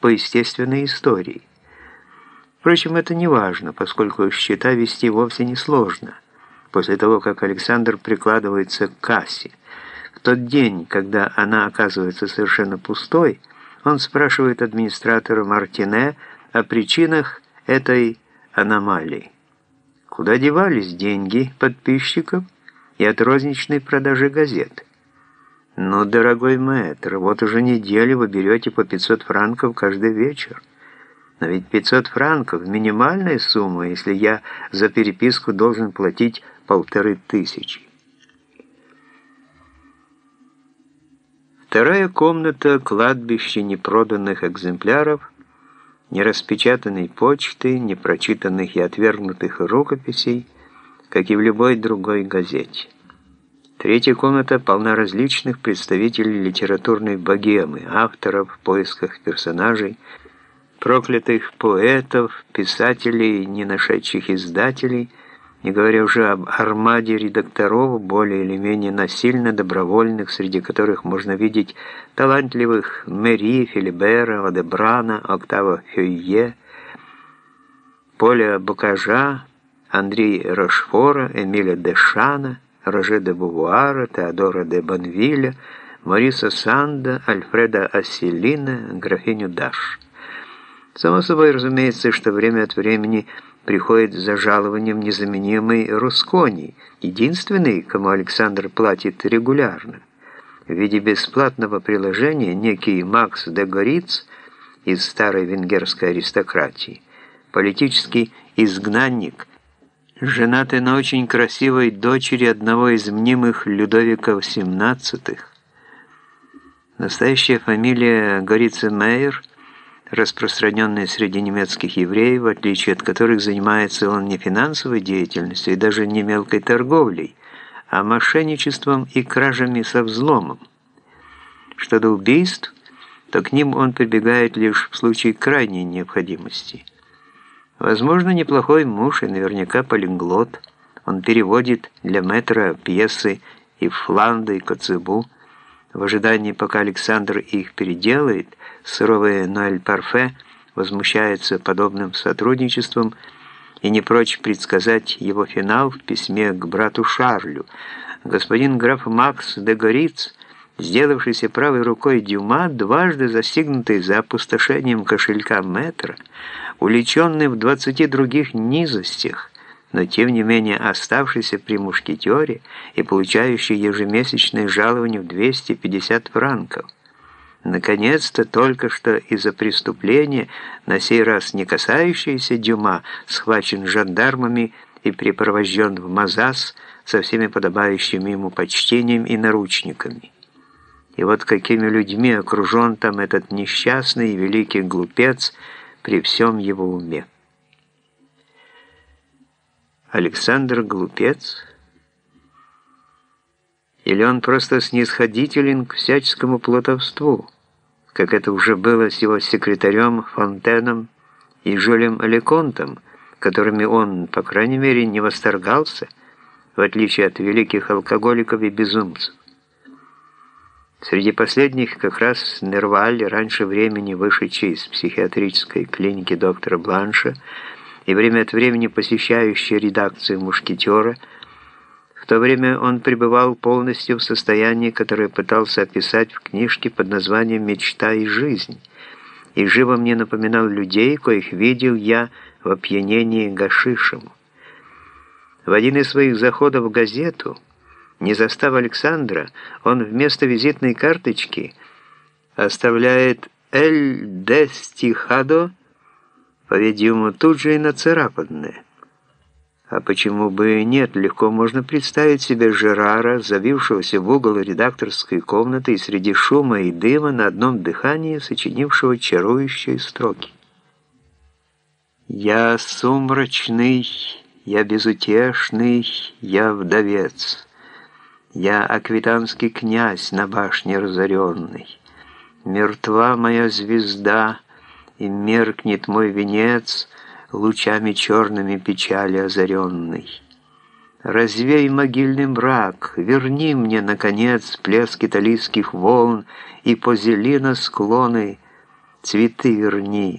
по естественной истории. Впрочем, это не важно, поскольку счета вести вовсе не сложно. После того, как Александр прикладывается к кассе, в тот день, когда она оказывается совершенно пустой, он спрашивает администратора Мартине о причинах этой аномалии. Куда девались деньги подписчиков и от розничной продажи газет? «Ну, дорогой мэтр, вот уже неделю вы берете по 500 франков каждый вечер. Но ведь 500 франков – минимальная сумма, если я за переписку должен платить полторы тысячи». Вторая комната – кладбище непроданных экземпляров, нераспечатанной почты, непрочитанных и отвергнутых рукописей, как и в любой другой газете. Третья комната полна различных представителей литературной богемы, авторов в поисках персонажей, проклятых поэтов, писателей, не нашедших издателей, не говоря уже об армаде редакторов, более или менее насильно добровольных, среди которых можно видеть талантливых Мэри, Филибера, Одебрана, Октава Фюйе, Поля Букажа, Андрей Рошфора, Эмиля Дешана – Роже де Бувуара, Теодора де Бонвилля, Мориса Санда, Альфреда Асселина, графиню Даш. Само собой разумеется, что время от времени приходит за жалованием незаменимый Рускони, единственный, кому Александр платит регулярно. В виде бесплатного приложения некий Макс де Гориц из старой венгерской аристократии, политический изгнанник, женатый на очень красивой дочери одного из мнимых Людовиков XVII. Настоящая фамилия Горица Мейер, распространенная среди немецких евреев, в отличие от которых занимается он не финансовой деятельностью и даже не мелкой торговлей, а мошенничеством и кражами со взломом. Что до убийств, то к ним он прибегает лишь в случае крайней необходимости – Возможно, неплохой муж и наверняка полиглот. Он переводит для метра пьесы и Фланда, и Коцебу. В ожидании, пока Александр их переделает, суровый Ноэль Парфе возмущается подобным сотрудничеством и не прочь предсказать его финал в письме к брату Шарлю. Господин граф Макс де Гориц, сделавшийся правой рукой Дюма, дважды застигнутый за опустошением кошелька метра, уличенный в двадцати других низостях, но тем не менее оставшийся при мушкетере и получающий ежемесячное жалование в 250 франков. Наконец-то только что из-за преступления, на сей раз не касающееся Дюма, схвачен жандармами и припровожден в Мазас со всеми подобающими ему почтением и наручниками. И вот какими людьми окружен там этот несчастный и великий глупец – при всем его уме. Александр глупец? Или он просто снисходителен к всяческому плутовству, как это уже было с его секретарем Фонтеном и Жюлем Леконтом, которыми он, по крайней мере, не восторгался, в отличие от великих алкоголиков и безумцев. Среди последних как раз Нерваль, раньше времени вышедший из психиатрической клиники доктора Бланша и время от времени посещающий редакцию «Мушкетера», в то время он пребывал полностью в состоянии, которое пытался описать в книжке под названием «Мечта и жизнь», и живо мне напоминал людей, коих видел я в опьянении гашишем. В один из своих заходов в газету – не застав Александра, он вместо визитной карточки оставляет «Эль де Стихадо», по-видимому, тут же и нацарапанное. А почему бы и нет, легко можно представить себе Жерара, забившегося в угол редакторской комнаты и среди шума и дыма на одном дыхании сочинившего чарующие строки. «Я сумрачный, я безутешный, я вдовец». Я аквитанский князь на башне разоренный. Мертва моя звезда, и меркнет мой венец, Лучами черными печали озаренный. Развей могильный мрак, верни мне, наконец, Плеск италийских волн и по зелено склоны, Цветы верни,